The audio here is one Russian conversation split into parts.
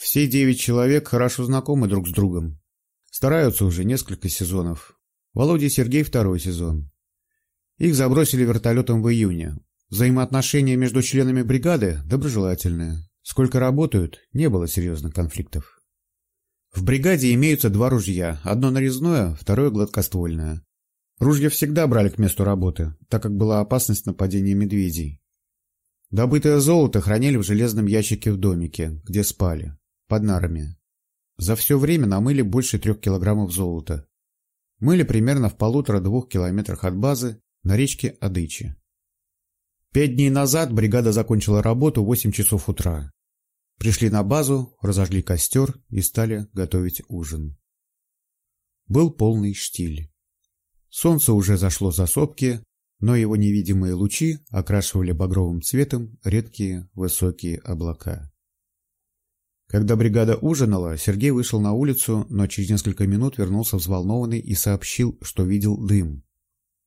Все девять человек хорошо знакомы друг с другом. Стараются уже несколько сезонов. Володя и Сергей второй сезон. Их забросили вертолетом в июне. Взаимоотношения между членами бригады доброжелательные. Сколько работают, не было серьезных конфликтов. В бригаде имеются два ружья, одно нарезное, второе гладкоствольное. Ружья всегда брали к месту работы, так как была опасность нападения медведей. Добытое золото хранили в железном ящике в домике, где спали под нарами. За все время намыли больше трех килограммов золота. Мыли примерно в полутора-двух километрах от базы на речке Адычи. Пять дней назад бригада закончила работу в 8 часов утра. Пришли на базу, разожгли костер и стали готовить ужин. Был полный штиль. Солнце уже зашло за сопки, но его невидимые лучи окрашивали багровым цветом редкие высокие облака. Когда бригада ужинала, Сергей вышел на улицу, но через несколько минут вернулся взволнованный и сообщил, что видел дым.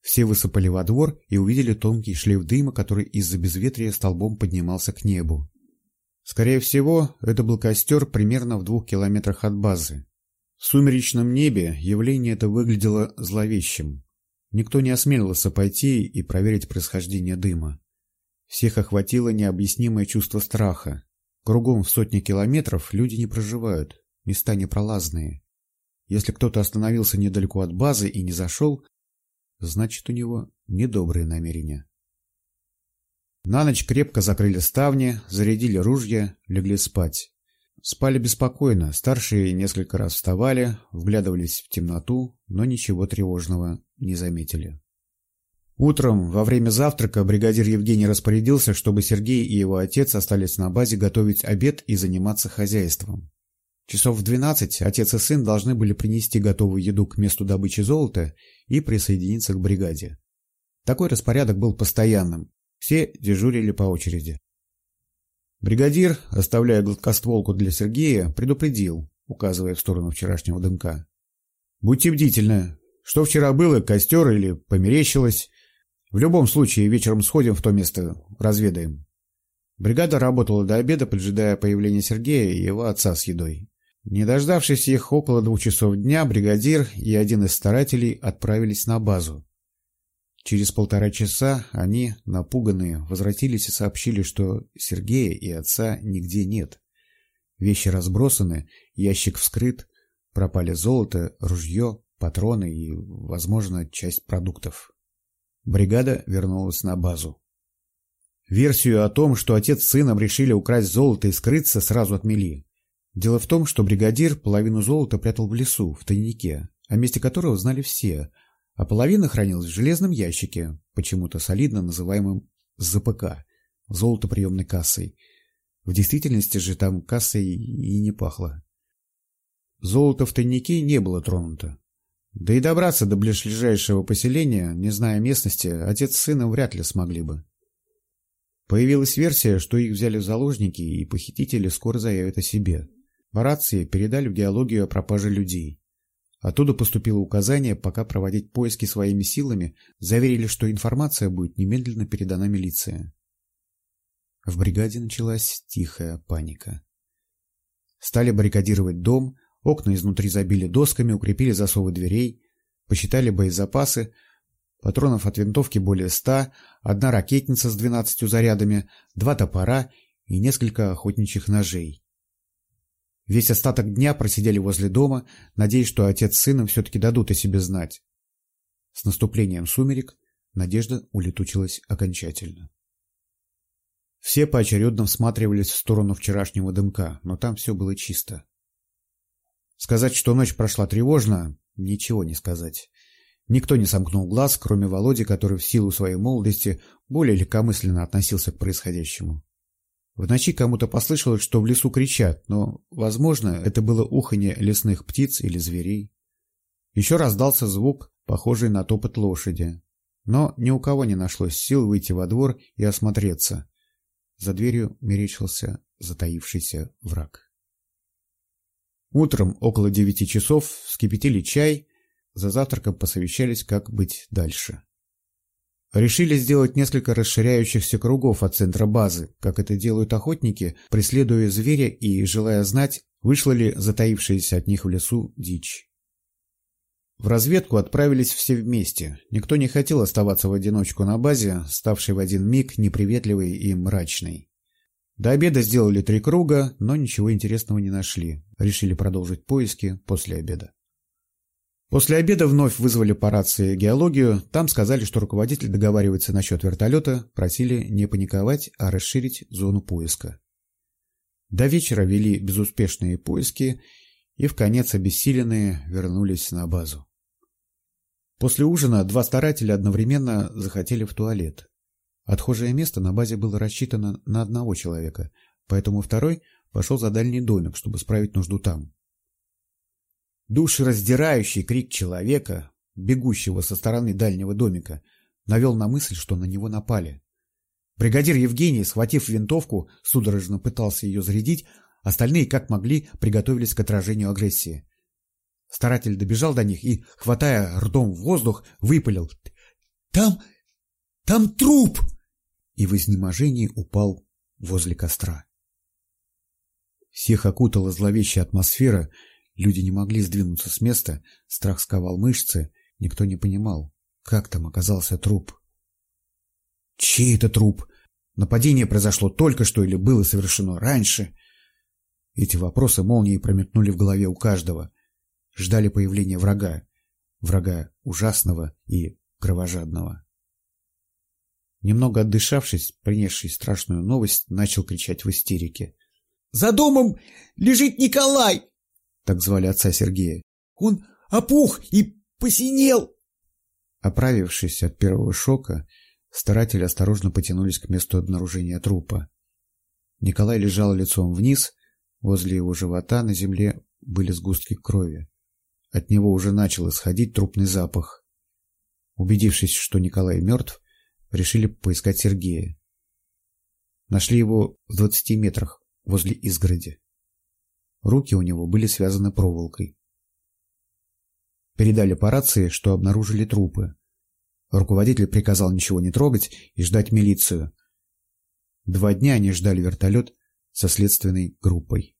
Все высыпали во двор и увидели тонкий шлейф дыма, который из-за безветрия столбом поднимался к небу. Скорее всего, это был костер примерно в двух километрах от базы. В сумеречном небе явление это выглядело зловещим. Никто не осмелился пойти и проверить происхождение дыма. Всех охватило необъяснимое чувство страха. Кругом в сотни километров люди не проживают, места непролазные. Если кто-то остановился недалеко от базы и не зашел, значит у него недобрые намерения. На ночь крепко закрыли ставни, зарядили ружья, легли спать. Спали беспокойно, старшие несколько раз вставали, вглядывались в темноту, но ничего тревожного не заметили. Утром, во время завтрака, бригадир Евгений распорядился, чтобы Сергей и его отец остались на базе готовить обед и заниматься хозяйством. Часов в двенадцать отец и сын должны были принести готовую еду к месту добычи золота и присоединиться к бригаде. Такой распорядок был постоянным. Все дежурили по очереди. Бригадир, оставляя гладкостволку для Сергея, предупредил, указывая в сторону вчерашнего дымка. «Будьте бдительны. Что вчера было, костер или померещилось, в любом случае, вечером сходим в то место, разведаем. Бригада работала до обеда, поджидая появления Сергея и его отца с едой. Не дождавшись их около двух часов дня, бригадир и один из старателей отправились на базу. Через полтора часа они, напуганные, возвратились и сообщили, что Сергея и отца нигде нет. Вещи разбросаны, ящик вскрыт, пропали золото, ружье, патроны и, возможно, часть продуктов. Бригада вернулась на базу. Версию о том, что отец с сыном решили украсть золото и скрыться, сразу отмели. Дело в том, что бригадир половину золота прятал в лесу, в тайнике, о месте которого знали все, а половина хранилась в железном ящике, почему-то солидно называемым ЗПК – золотоприемной кассой. В действительности же там кассой и не пахло. Золото в тайнике не было тронуто. Да и добраться до ближайшего поселения, не зная местности, отец с сыном вряд ли смогли бы. Появилась версия, что их взяли в заложники, и похитители скоро заявят о себе. По рации передали в геологию о пропаже людей. Оттуда поступило указание пока проводить поиски своими силами, заверили, что информация будет немедленно передана милиции. В бригаде началась тихая паника. Стали баррикадировать дом, Окна изнутри забили досками, укрепили засовы дверей, посчитали боезапасы. Патронов от винтовки более ста, одна ракетница с двенадцатью зарядами, два топора и несколько охотничьих ножей. Весь остаток дня просидели возле дома, надеясь, что отец с сыном все-таки дадут о себе знать. С наступлением сумерек надежда улетучилась окончательно. Все поочередно всматривались в сторону вчерашнего дымка, но там все было чисто. Сказать, что ночь прошла тревожно, ничего не сказать. Никто не сомкнул глаз, кроме Володи, который в силу своей молодости более легкомысленно относился к происходящему. В ночи кому-то послышалось, что в лесу кричат, но, возможно, это было уханье лесных птиц или зверей. Еще раздался звук, похожий на топот лошади. Но ни у кого не нашлось сил выйти во двор и осмотреться. За дверью мерещился затаившийся враг. Утром около девяти часов вскипятили чай, за завтраком посовещались, как быть дальше. Решили сделать несколько расширяющихся кругов от центра базы, как это делают охотники, преследуя зверя и желая знать, вышла ли затаившаяся от них в лесу дичь. В разведку отправились все вместе. Никто не хотел оставаться в одиночку на базе, ставшей в один миг неприветливой и мрачной. До обеда сделали три круга, но ничего интересного не нашли. Решили продолжить поиски после обеда. После обеда вновь вызвали по рации геологию. Там сказали, что руководитель договаривается насчет вертолета, просили не паниковать, а расширить зону поиска. До вечера вели безуспешные поиски и в конец обессиленные вернулись на базу. После ужина два старателя одновременно захотели в туалет. Отхожее место на базе было рассчитано на одного человека, поэтому второй пошел за дальний домик, чтобы справить нужду там. Душераздирающий крик человека, бегущего со стороны дальнего домика, навел на мысль, что на него напали. Бригадир Евгений, схватив винтовку, судорожно пытался ее зарядить, остальные, как могли, приготовились к отражению агрессии. Старатель добежал до них и, хватая ртом в воздух, выпалил. «Там... там труп!» И в изнеможении упал возле костра. Всех окутала зловещая атмосфера, Люди не могли сдвинуться с места, страх сковал мышцы, никто не понимал, как там оказался труп. Чей это труп? Нападение произошло только что или было совершено раньше? Эти вопросы молнией прометнули в голове у каждого. Ждали появления врага. Врага ужасного и кровожадного. Немного отдышавшись, принесший страшную новость, начал кричать в истерике. «За домом лежит Николай! так звали отца Сергея. Он опух и посинел. Оправившись от первого шока, старатели осторожно потянулись к месту обнаружения трупа. Николай лежал лицом вниз, возле его живота на земле были сгустки крови. От него уже начал исходить трупный запах. Убедившись, что Николай мертв, решили поискать Сергея. Нашли его в двадцати метрах возле изгороди. Руки у него были связаны проволокой. Передали по рации, что обнаружили трупы. Руководитель приказал ничего не трогать и ждать милицию. Два дня они ждали вертолет со следственной группой.